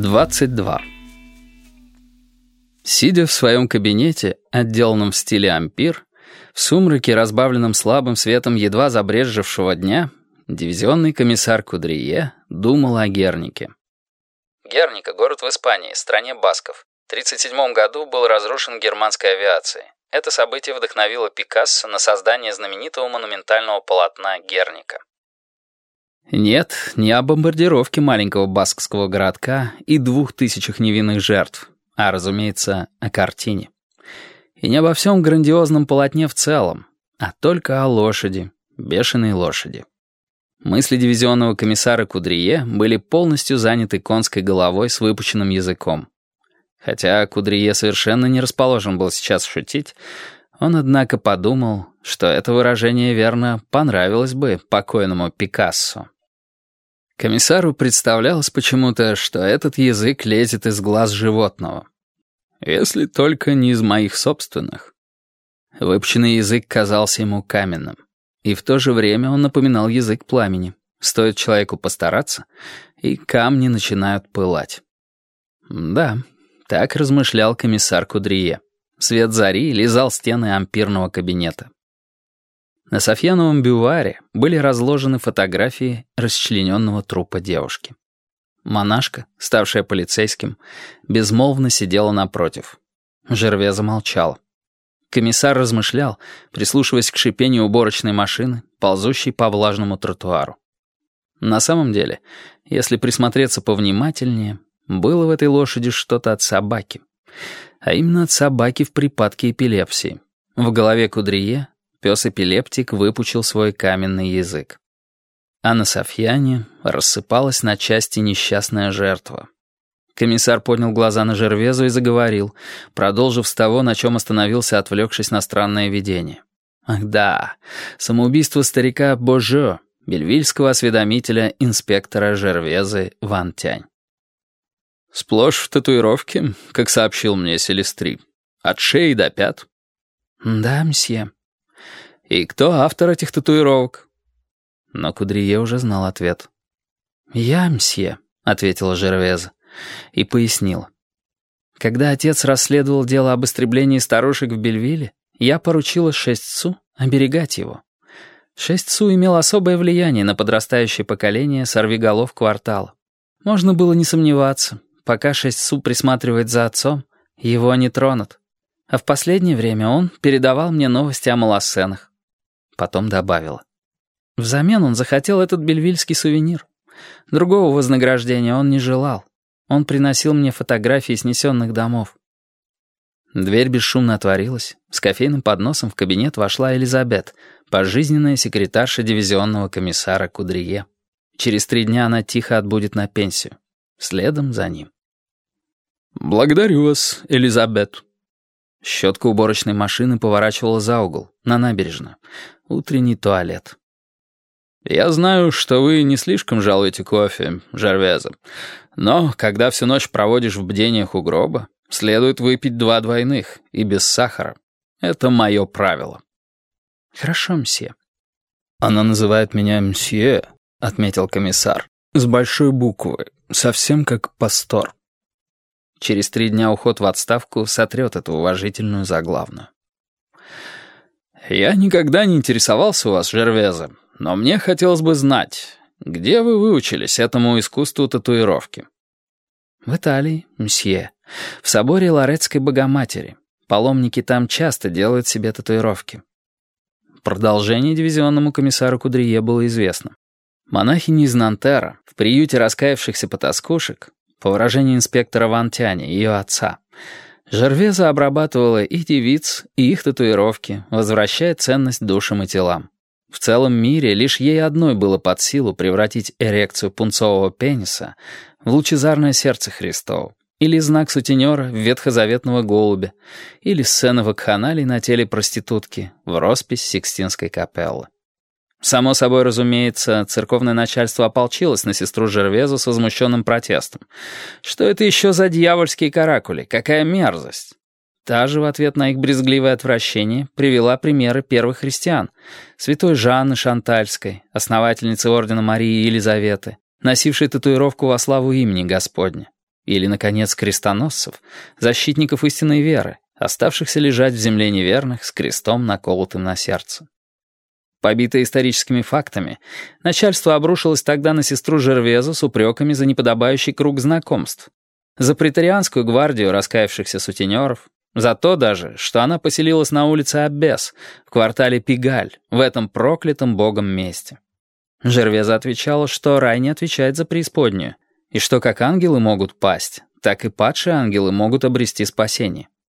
22. Сидя в своем кабинете, отделанном в стиле ампир, в сумраке, разбавленном слабым светом едва забрежевшего дня, дивизионный комиссар Кудрие думал о Гернике. Герника — город в Испании, стране Басков. В 1937 году был разрушен германской авиацией. Это событие вдохновило Пикассо на создание знаменитого монументального полотна Герника. Нет, не о бомбардировке маленького баскского городка и двух тысячах невинных жертв, а, разумеется, о картине. И не обо всем грандиозном полотне в целом, а только о лошади, бешеной лошади. Мысли дивизионного комиссара Кудрие были полностью заняты конской головой с выпущенным языком. Хотя Кудрие совершенно не расположен был сейчас шутить, он, однако, подумал, что это выражение, верно, понравилось бы покойному Пикассо. Комиссару представлялось почему-то, что этот язык лезет из глаз животного. Если только не из моих собственных. Выпущенный язык казался ему каменным. И в то же время он напоминал язык пламени. Стоит человеку постараться, и камни начинают пылать. Да, так размышлял комиссар Кудрие. Свет зари лизал стены ампирного кабинета. На Софьяновом бюваре были разложены фотографии расчлененного трупа девушки. Монашка, ставшая полицейским, безмолвно сидела напротив. Жерве замолчала. Комиссар размышлял, прислушиваясь к шипению уборочной машины, ползущей по влажному тротуару. На самом деле, если присмотреться повнимательнее, было в этой лошади что-то от собаки. А именно от собаки в припадке эпилепсии. В голове Кудрие Пес-эпилептик выпучил свой каменный язык. А на Софьяне рассыпалась на части несчастная жертва. Комиссар поднял глаза на Жервезу и заговорил, продолжив с того, на чем остановился, отвлекшись на странное видение. Ах да, самоубийство старика Божо, бельвильского осведомителя инспектора Жервезы Ван Тянь. «Сплошь в татуировке, как сообщил мне Селестри. От шеи до пят». «Да, мсье». «И кто автор этих татуировок?» Но Кудрие уже знал ответ. «Я, мсье», — ответила Жервеза и пояснила. «Когда отец расследовал дело об истреблении старушек в Бельвилле, я поручила Шестцу оберегать его. Шестцу имел особое влияние на подрастающее поколение сорвиголов квартала. Можно было не сомневаться, пока Шестцу присматривает за отцом, его не тронут. А в последнее время он передавал мне новости о малосценах. Потом добавила. Взамен он захотел этот бельвильский сувенир. Другого вознаграждения он не желал. Он приносил мне фотографии снесенных домов. Дверь бесшумно отворилась. С кофейным подносом в кабинет вошла Элизабет, пожизненная секретарша дивизионного комиссара Кудрие. Через три дня она тихо отбудет на пенсию. Следом за ним. «Благодарю вас, Элизабет». Щетка уборочной машины поворачивала за угол, на набережную. Утренний туалет. «Я знаю, что вы не слишком жалуете кофе, Жарвеза, но когда всю ночь проводишь в бдениях у гроба, следует выпить два двойных и без сахара. Это мое правило». «Хорошо, мсье». «Она называет меня мсье», — отметил комиссар, «с большой буквы, совсем как пастор». Через три дня уход в отставку сотрет эту уважительную заглавную. «Я никогда не интересовался у вас, Жервеза, но мне хотелось бы знать, где вы выучились этому искусству татуировки?» «В Италии, мсье. В соборе Лоретской Богоматери. Паломники там часто делают себе татуировки». Продолжение дивизионному комиссару Кудрие было известно. Монахини из Нантера, в приюте раскаявшихся потаскушек, по выражению инспектора Вантяни, ее отца, Жервеза обрабатывала и девиц, и их татуировки, возвращая ценность душам и телам. В целом мире лишь ей одной было под силу превратить эрекцию пунцового пениса в лучезарное сердце Христово, или знак сутенера в ветхозаветного голубя, или сцена вакханалий на теле проститутки в роспись Сикстинской капеллы. Само собой разумеется, церковное начальство ополчилось на сестру Жервезу с возмущенным протестом. Что это еще за дьявольские каракули? Какая мерзость! Та же в ответ на их брезгливое отвращение привела примеры первых христиан. Святой Жанны Шантальской, основательницы ордена Марии и Елизаветы, носившей татуировку во славу имени Господня. или, наконец, крестоносцев, защитников истинной веры, оставшихся лежать в земле неверных с крестом, наколотым на сердце. Побитое историческими фактами, начальство обрушилось тогда на сестру Жервезу с упреками за неподобающий круг знакомств, за претарианскую гвардию раскаявшихся сутенеров, за то даже, что она поселилась на улице Аббес, в квартале Пигаль, в этом проклятом богом месте. Жервеза отвечала, что рай не отвечает за преисподнюю, и что как ангелы могут пасть, так и падшие ангелы могут обрести спасение.